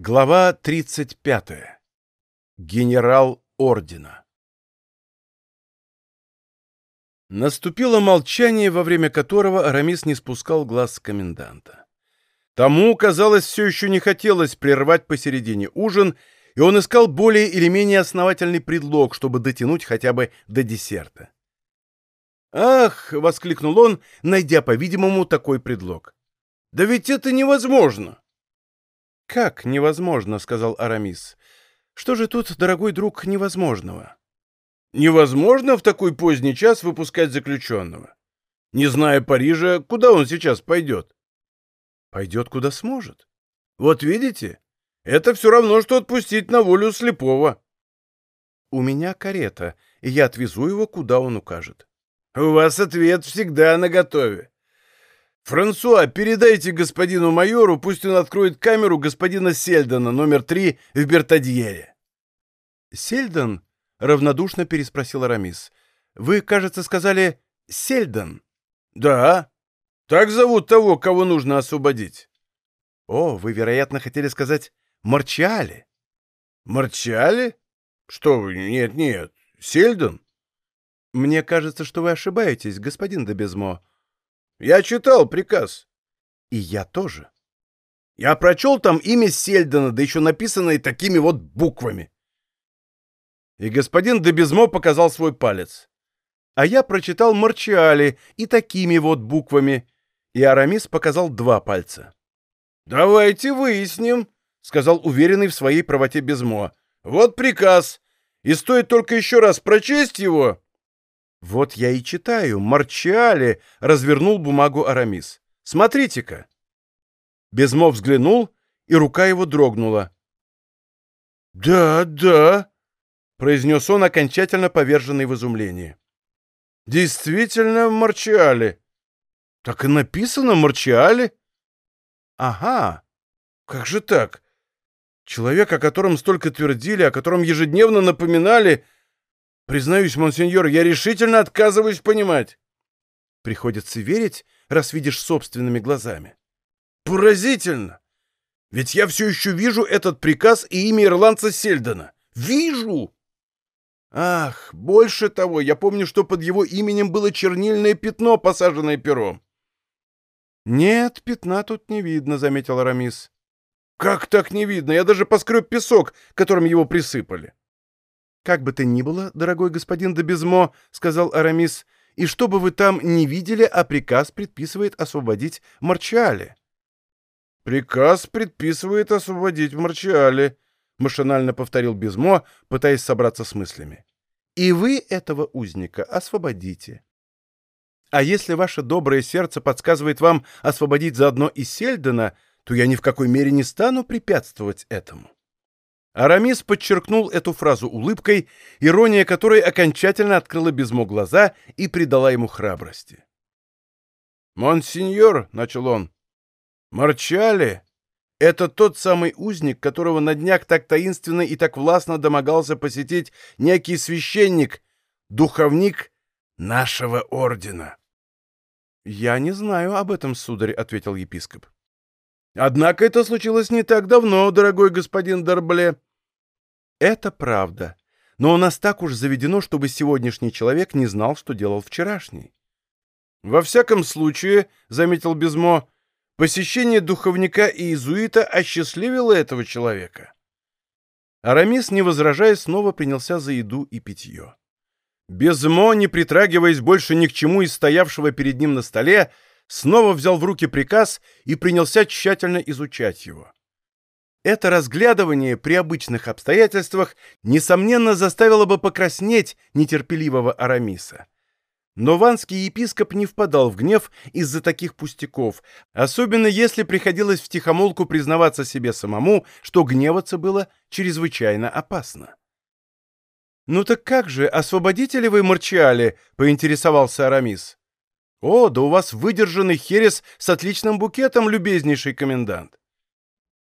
Глава 35. Генерал ордена. Наступило молчание, во время которого Арамис не спускал глаз с коменданта. Тому, казалось, все еще не хотелось прервать посередине ужин, и он искал более или менее основательный предлог, чтобы дотянуть хотя бы до десерта. «Ах!» — воскликнул он, найдя, по-видимому, такой предлог. «Да ведь это невозможно!» «Как невозможно?» — сказал Арамис. «Что же тут, дорогой друг, невозможного?» «Невозможно в такой поздний час выпускать заключенного. Не зная Парижа, куда он сейчас пойдет?» «Пойдет, куда сможет. Вот видите, это все равно, что отпустить на волю слепого». «У меня карета, и я отвезу его, куда он укажет». «У вас ответ всегда наготове. «Франсуа, передайте господину майору, пусть он откроет камеру господина Сельдона, номер три, в Бертадьере». «Сельдон?» — равнодушно переспросил Арамис. «Вы, кажется, сказали Сельдон?» «Да. Так зовут того, кого нужно освободить». «О, вы, вероятно, хотели сказать Марчали». «Марчали? Что вы, нет-нет, Сельдон?» «Мне кажется, что вы ошибаетесь, господин Дебезмо», я читал приказ. И я тоже. Я прочел там имя Сельдона, да еще написанное такими вот буквами. И господин Дебезмо показал свой палец. А я прочитал Марчиали и такими вот буквами. И Арамис показал два пальца. «Давайте выясним», — сказал уверенный в своей правоте Безмо. «Вот приказ. И стоит только еще раз прочесть его, «Вот я и читаю. Марчали!» — развернул бумагу Арамис. «Смотрите-ка!» Безмов взглянул, и рука его дрогнула. «Да, да!» — произнес он, окончательно поверженный в изумлении. «Действительно, Марчали!» «Так и написано Марчали!» «Ага! Как же так? Человек, о котором столько твердили, о котором ежедневно напоминали...» Признаюсь, монсеньор, я решительно отказываюсь понимать. Приходится верить, раз видишь собственными глазами. Поразительно! Ведь я все еще вижу этот приказ и имя ирландца Сельдона. Вижу! Ах, больше того, я помню, что под его именем было чернильное пятно, посаженное пером. «Нет, пятна тут не видно», — заметил Арамис. «Как так не видно? Я даже поскреб песок, которым его присыпали». «Как бы то ни было, дорогой господин Добезмо, — сказал Арамис, — и что бы вы там не видели, а приказ предписывает освободить Марчале». «Приказ предписывает освободить Марчале», — машинально повторил Безмо, пытаясь собраться с мыслями. «И вы этого узника освободите». А если ваше доброе сердце подсказывает вам освободить заодно и Сельдена, то я ни в какой мере не стану препятствовать этому. Арамис подчеркнул эту фразу улыбкой, ирония которой окончательно открыла Безмо глаза и придала ему храбрости. «Монсеньор», — начал он, — «Марчали — это тот самый узник, которого на днях так таинственно и так властно домогался посетить некий священник, духовник нашего ордена». «Я не знаю об этом, сударь», — ответил епископ. «Однако это случилось не так давно, дорогой господин Дорбле», это правда. Но у нас так уж заведено, чтобы сегодняшний человек не знал, что делал вчерашний. Во всяком случае, — заметил Безмо, — посещение духовника и иезуита осчастливило этого человека. Арамис, не возражая, снова принялся за еду и питье. Безмо, не притрагиваясь больше ни к чему из стоявшего перед ним на столе, снова взял в руки приказ и принялся тщательно изучать его. Это разглядывание при обычных обстоятельствах, несомненно, заставило бы покраснеть нетерпеливого Арамиса. Но ванский епископ не впадал в гнев из-за таких пустяков, особенно если приходилось втихомолку признаваться себе самому, что гневаться было чрезвычайно опасно. «Ну так как же, освободите ли вы Марчиали?» — поинтересовался Арамис. «О, да у вас выдержанный херес с отличным букетом, любезнейший комендант.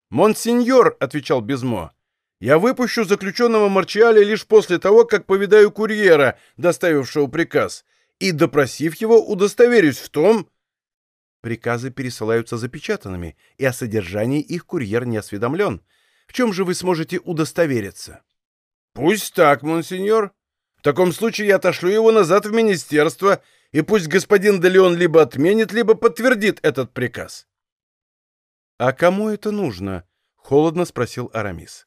«Монсеньор», — отвечал Безмо, — «я выпущу заключенного Марчиали лишь после того, как повидаю курьера, доставившего приказ, и, допросив его, удостоверюсь в том...» Приказы пересылаются запечатанными, и о содержании их курьер не осведомлен. В чем же вы сможете удостовериться? Пусть так, монсеньор. В таком случае я отошлю его назад в министерство, и пусть господин Делеон либо отменит, либо подтвердит этот приказ. А кому это нужно? Холодно спросил Арамис.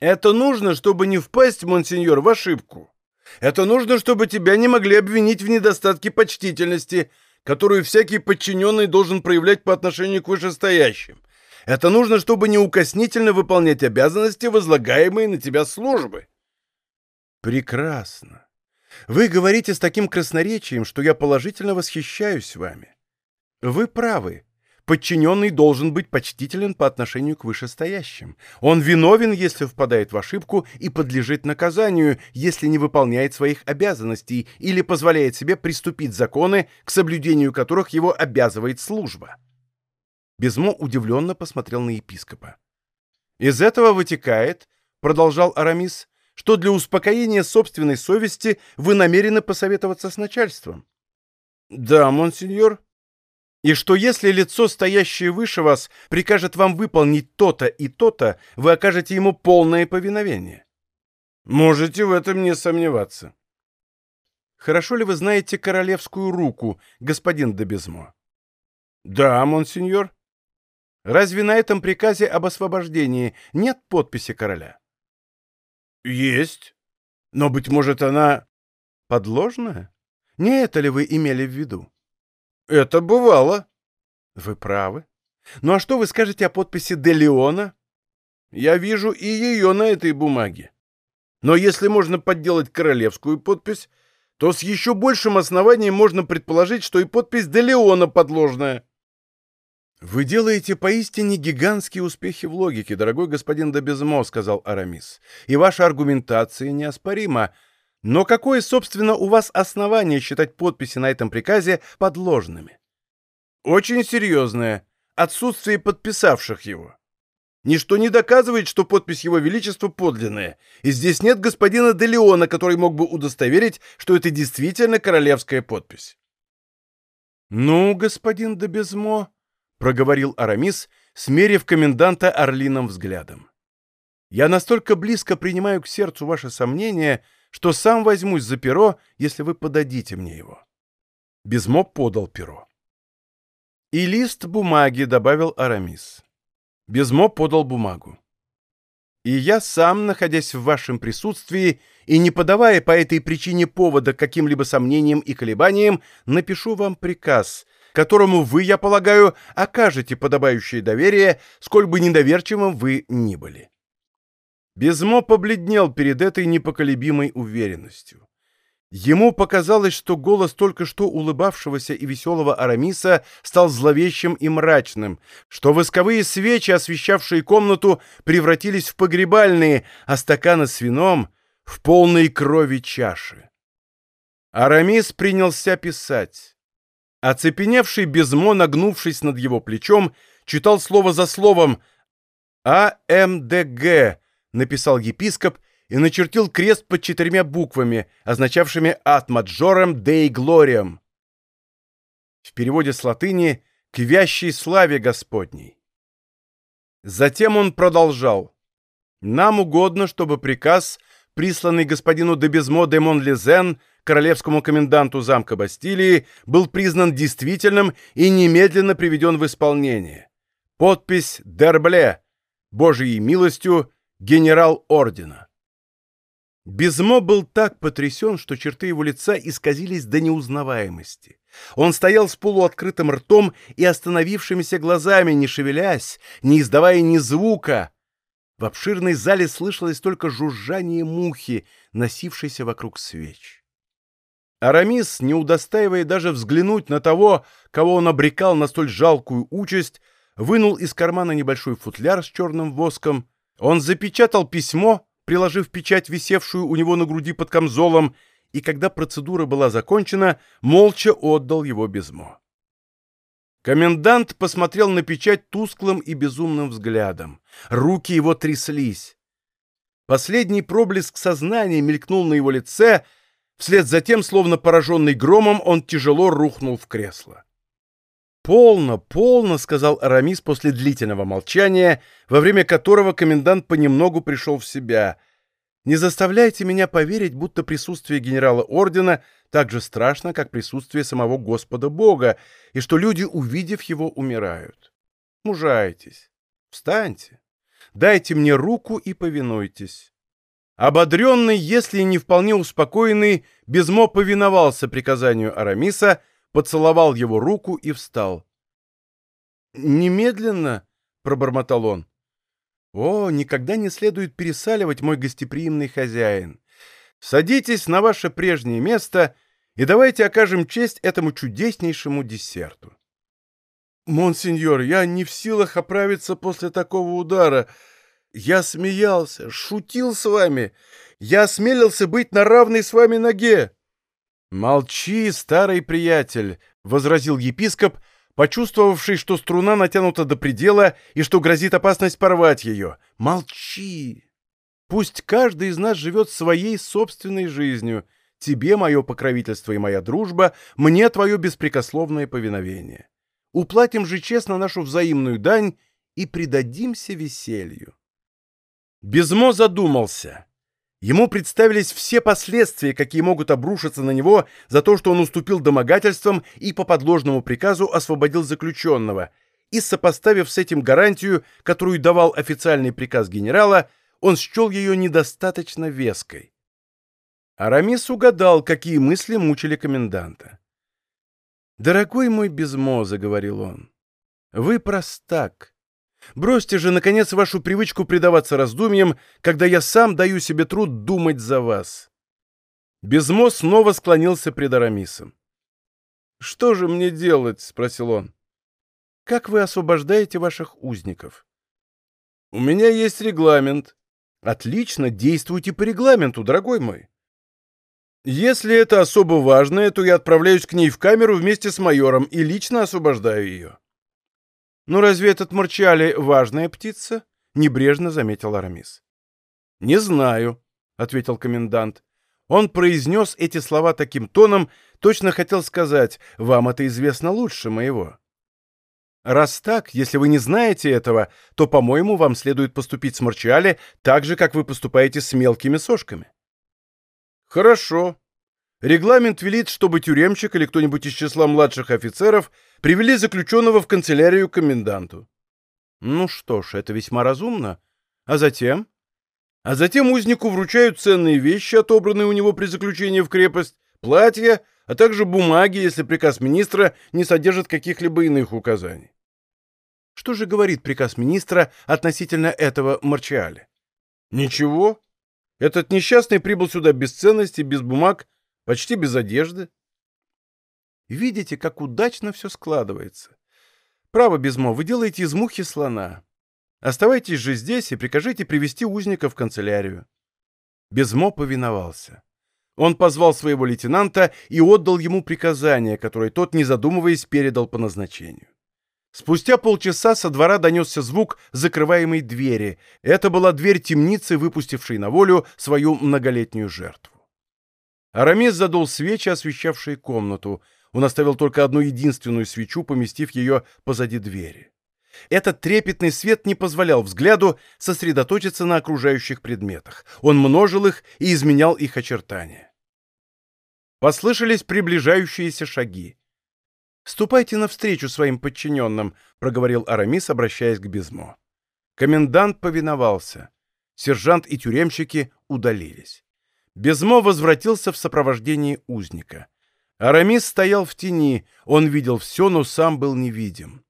Это нужно, чтобы не впасть, монсеньор, в ошибку. Это нужно, чтобы тебя не могли обвинить в недостатке почтительности, которую всякий подчиненный должен проявлять по отношению к вышестоящим. Это нужно, чтобы неукоснительно выполнять обязанности, возлагаемые на тебя службы. Прекрасно. Вы говорите с таким красноречием, что я положительно восхищаюсь вами. Вы правы. Подчиненный должен быть почтителен по отношению к вышестоящим. Он виновен, если впадает в ошибку, и подлежит наказанию, если не выполняет своих обязанностей или позволяет себе приступить законы, к соблюдению которых его обязывает служба. Безмо удивленно посмотрел на епископа. «Из этого вытекает, — продолжал Арамис, — что для успокоения собственной совести вы намерены посоветоваться с начальством». «Да, монсеньор», и что если лицо, стоящее выше вас, прикажет вам выполнить то-то и то-то, вы окажете ему полное повиновение. Можете в этом не сомневаться. Хорошо ли вы знаете королевскую руку, господин Дебезмо? Да, монсеньор. Разве на этом приказе об освобождении нет подписи короля? Есть. Но, быть может, она подложная? Не это ли вы имели в виду? Это бывало. Вы правы. Ну а что вы скажете о подписи Де Леона? Я вижу и ее на этой бумаге. Но если можно подделать королевскую подпись, то с еще большим основанием можно предположить, что и подпись Де Леона подложная. «Вы делаете поистине гигантские успехи в логике, дорогой господин Добезмо», — сказал Арамис. «И ваша аргументация неоспорима. Но какое, собственно, у вас основание считать подписи на этом приказе подложными? Очень серьезное. Отсутствие подписавших его. Ничто не доказывает, что подпись Его Величества подлинная, и здесь нет господина Делеона, который мог бы удостоверить, что это действительно королевская подпись. «Ну, господин Дебезмо», — проговорил Арамис, смерив коменданта орлиным взглядом. «Я настолько близко принимаю к сердцу ваши сомнения, — что сам возьмусь за перо, если вы подадите мне его. Безмо подал перо. И лист бумаги, добавил Арамис. Безмо подал бумагу. И я сам, находясь в вашем присутствии и не подавая по этой причине повода каким-либо сомнениям и колебаниям, напишу вам приказ, которому вы, я полагаю, окажете подобающее доверие, сколь бы недоверчивым вы ни были. Безмо побледнел перед этой непоколебимой уверенностью. Ему показалось, что голос только что улыбавшегося и веселого Арамиса стал зловещим и мрачным, что восковые свечи, освещавшие комнату, превратились в погребальные, а стаканы с вином — в полные крови чаши. Арамис принялся писать. Оцепеневший Безмо, нагнувшись над его плечом, читал слово за словом «АМДГ», написал епископ и начертил крест под четырьмя буквами, означавшими «Ad majorem Dei gloriam». В переводе с латыни «К вящей славе Господней». Затем он продолжал. «Нам угодно, чтобы приказ, присланный господину де Безмо де Монлезен, королевскому коменданту замка Бастилии, был признан действительным и немедленно приведен в исполнение. Подпись «Дербле», Божией милостью, генерал ордена. Безмо был так потрясен, что черты его лица исказились до неузнаваемости. Он стоял с полуоткрытым ртом и остановившимися глазами, не шевелясь, не издавая ни звука. В обширной зале слышалось только жужжание мухи, носившейся вокруг свеч. Арамис, не удостаивая даже взглянуть на того, кого он обрекал на столь жалкую участь, вынул из кармана небольшой футляр с черным воском, он запечатал письмо, приложив печать, висевшую у него на груди под камзолом, и когда процедура была закончена, молча отдал его Безмо. Комендант посмотрел на печать тусклым и безумным взглядом. Руки его тряслись. Последний проблеск сознания мелькнул на его лице, вслед за тем, словно пораженный громом, он тяжело рухнул в кресло. «Полно, полно», — сказал Арамис после длительного молчания, во время которого комендант понемногу пришел в себя. «Не заставляйте меня поверить, будто присутствие генерала ордена так же страшно, как присутствие самого Господа Бога, и что люди, увидев его, умирают. Мужайтесь, встаньте, дайте мне руку и повинуйтесь». Ободренный, если не вполне успокоенный, Безмо повиновался приказанию Арамиса — поцеловал его руку и встал. «Немедленно?» — пробормотал он. «О, никогда не следует пересаливать, мой гостеприимный хозяин. Садитесь на ваше прежнее место и давайте окажем честь этому чудеснейшему десерту». «Монсеньор, я не в силах оправиться после такого удара. Я смеялся, шутил с вами. Я осмелился быть на равной с вами ноге. «Молчи, старый приятель!» — возразил епископ, почувствовавший, что струна натянута до предела и что грозит опасность порвать ее. «Молчи! Пусть каждый из нас живет своей собственной жизнью. Тебе мое покровительство и моя дружба, мне твое беспрекословное повиновение. Уплатим же честно нашу взаимную дань и предадимся веселью». Безмо задумался. Ему представились все последствия, какие могут обрушиться на него за то, что он уступил домогательствам и по подложному приказу освободил заключенного, и, сопоставив с этим гарантию, которую давал официальный приказ генерала, он счел ее недостаточно веской. Арамис угадал, какие мысли мучили коменданта. «Дорогой мой Безмо», — заговорил он, — «вы простак, Бросьте же, наконец, вашу привычку предаваться раздумьям, когда я сам даю себе труд думать за вас. Безмо снова склонился пред Арамисом. «Что же мне делать?» — спросил он. «Как вы освобождаете ваших узников?» «У меня есть регламент». «Отлично, действуйте по регламенту, дорогой мой». «Если это особо важное, то я отправляюсь к ней в камеру вместе с майором и лично освобождаю ее». «Ну разве этот Марчали важная птица?» — небрежно заметил Арамис. «Не знаю», — ответил комендант. Он произнес эти слова таким тоном, точно хотел сказать, «Вам это известно лучше моего». Раз так, если вы не знаете этого, то, по-моему, вам следует поступить с Марчали так же, как вы поступаете с мелкими сошками. Хорошо, Регламент велит, чтобы тюремщик или кто-нибудь из числа младших офицеров привели заключенного в канцелярию коменданту. Ну что ж, это весьма разумно. А затем? А затем узнику вручают ценные вещи, отобранные у него при заключении в крепость, платья, а также бумаги, если приказ министра не содержит каких-либо иных указаний. Что же говорит приказ министра относительно этого Марчиаля? Ничего. Этот несчастный прибыл сюда без ценностей, без бумаг, почти без одежды. Видите, как удачно все складывается. Право, Безмо, вы делаете из мухи слона. Оставайтесь же здесь и прикажите привести узника в канцелярию. Безмо повиновался. Он позвал своего лейтенанта и отдал ему приказание, которое тот, не задумываясь, передал по назначению. Спустя полчаса со двора донесся звук закрываемой двери. Это была дверь темницы, выпустившей на волю свою многолетнюю жертву. Арамис задул свечи, освещавшие комнату. Он оставил только одну единственную свечу, поместив ее позади двери. Этот трепетный свет не позволял взгляду сосредоточиться на окружающих предметах. Он множил их и изменял их очертания. Послышались приближающиеся шаги. «Ступайте навстречу своим подчиненным», — проговорил Арамис, обращаясь к Безмо. Комендант повиновался. Сержант и тюремщики удалились. Безмо возвратился в сопровождении узника. Арамис стоял в тени, он видел все, но сам был невидим.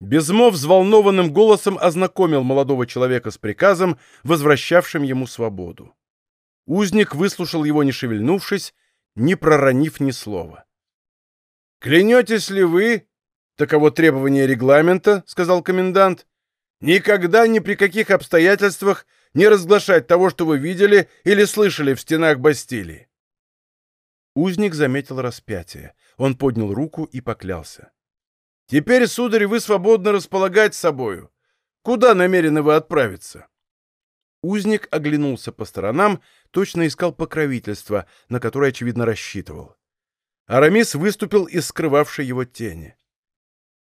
Безмо взволнованным голосом ознакомил молодого человека с приказом, возвращавшим ему свободу. Узник выслушал его, не шевельнувшись, не проронив ни слова. «Клянетесь ли вы, таково требование регламента, — сказал комендант, — никогда ни при каких обстоятельствах не разглашать того, что вы видели или слышали в стенах Бастилии. Узник заметил распятие. Он поднял руку и поклялся. «Теперь, сударь, вы свободно располагать собою. Куда намерены вы отправиться?» Узник оглянулся по сторонам, точно искал покровительства, на которое, очевидно, рассчитывал. Арамис выступил из скрывавшей его тени.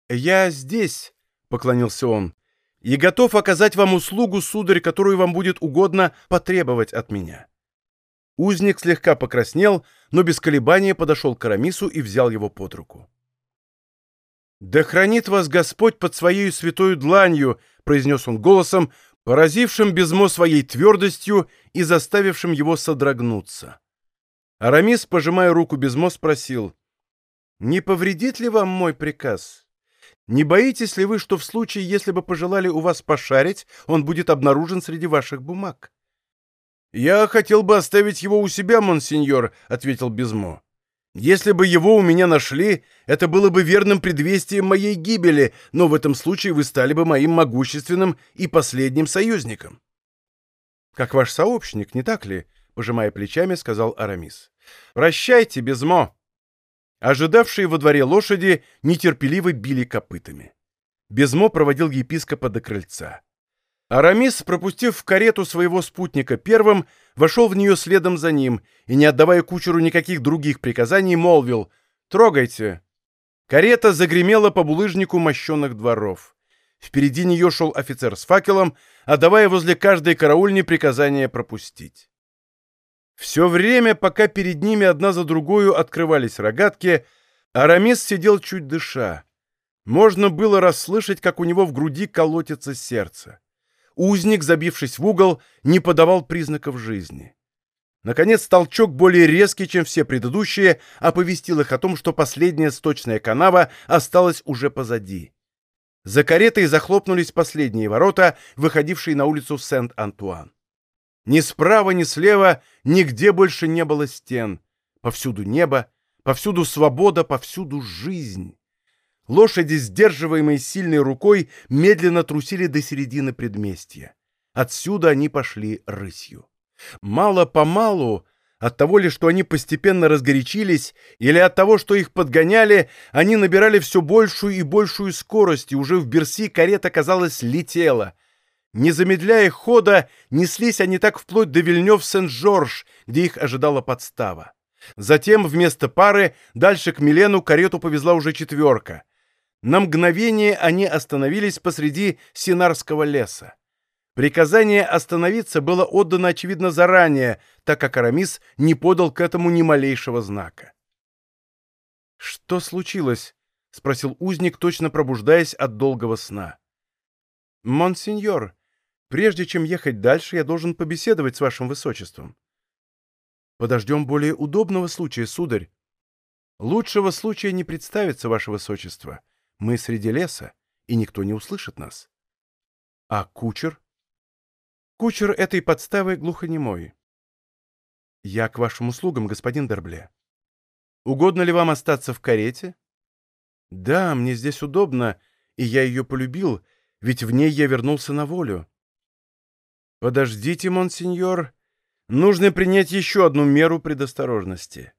«Я здесь», — поклонился он, — «и готов оказать вам услугу, сударь, которую вам будет угодно потребовать от меня». Узник слегка покраснел, но без колебания подошел к Арамису и взял его под руку. «Да хранит вас Господь под своей святой дланью», — произнес он голосом, поразившим Безмо своей твердостью и заставившим его содрогнуться. Арамис, пожимая руку Безмо, спросил, «Не повредит ли вам мой приказ? Не боитесь ли вы, что в случае, если бы пожелали у вас пошарить, он будет обнаружен среди ваших бумаг?» «Я хотел бы оставить его у себя, монсеньор», — ответил Безмо. Если бы его у меня нашли, это было бы верным предвестием моей гибели, но в этом случае вы стали бы моим могущественным и последним союзником. Как ваш сообщник, не так ли? пожимая плечами, сказал Арамис. Прощайте, Безмо. Ожидавшие во дворе лошади нетерпеливо били копытами. Безмо проводил епископа до крыльца. Арамис, пропустив в карету своего спутника первым, вошел в нее следом за ним и, не отдавая кучеру никаких других приказаний, молвил «Трогайте». Карета загремела по булыжнику мощенных дворов. Впереди нее шел офицер с факелом, отдавая возле каждой караульни приказание пропустить. Все время, пока перед ними одна за другую открывались рогатки, Арамис сидел чуть дыша. Можно было расслышать, как у него в груди колотится сердце. Узник, забившись в угол, не подавал признаков жизни. Наконец, толчок более резкий, чем все предыдущие, оповестил их о том, что последняя сточная канава осталась уже позади. За каретой захлопнулись последние ворота, выходившие на улицу Сент-Антуан. Ни справа, ни слева нигде больше не было стен. Повсюду небо, повсюду свобода, повсюду жизнь. Лошади, сдерживаемые сильной рукой, медленно трусили до середины предместья. Отсюда они пошли рысью. Мало-помалу, от того ли, что они постепенно разгорячились, или от того, что их подгоняли, они набирали все большую и большую скорость, и уже в Берси карета, казалось, летела. Не замедляя хода, неслись они так вплоть до Вильнёв-Сен-Жорж, где их ожидала подстава. Затем вместо пары дальше к Милену карету повезла уже четверка. На мгновение они остановились посреди Синарского леса. Приказание остановиться было отдано, очевидно, заранее, так как Арамис не подал к этому ни малейшего знака. «Что случилось?» — спросил узник, точно пробуждаясь от долгого сна. «Монсеньор, прежде чем ехать дальше, я должен побеседовать с вашим высочеством». «Подождем более удобного случая, сударь. Лучшего случая не представится, ваше высочество. Мы среди леса, и никто не услышит нас. А кучер? Кучер этой подставы глухонемой. Я к вашим услугам, господин Дербле. Угодно ли вам остаться в карете? Да, мне здесь удобно, и я ее полюбил, ведь в ней я вернулся на волю. Подождите, монсеньор. Нужно принять еще одну меру предосторожности.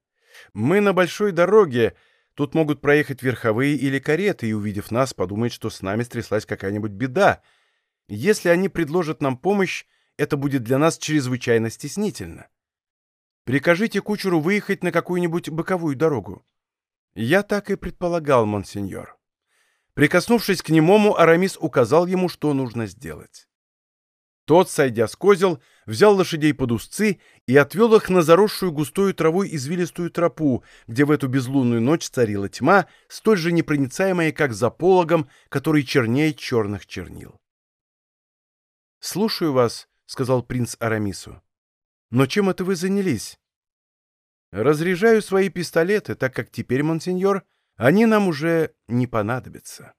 Мы на большой дороге, Тут могут проехать верховые или кареты, и, увидев нас, подумают, что с нами стряслась какая-нибудь беда. Если они предложат нам помощь, это будет для нас чрезвычайно стеснительно. Прикажите кучеру выехать на какую-нибудь боковую дорогу. Я так и предполагал, монсеньор. Прикоснувшись к немому, Арамис указал ему, что нужно сделать. Тот, сойдя с козел, взял лошадей под узцы и отвел их на заросшую густую травой извилистую тропу, где в эту безлунную ночь царила тьма, столь же непроницаемая, как за пологом, который чернеет черных чернил. «Слушаю вас», — сказал принц Арамису. «Но чем это вы занялись?» «Разряжаю свои пистолеты, так как теперь, монсеньор, они нам уже не понадобятся».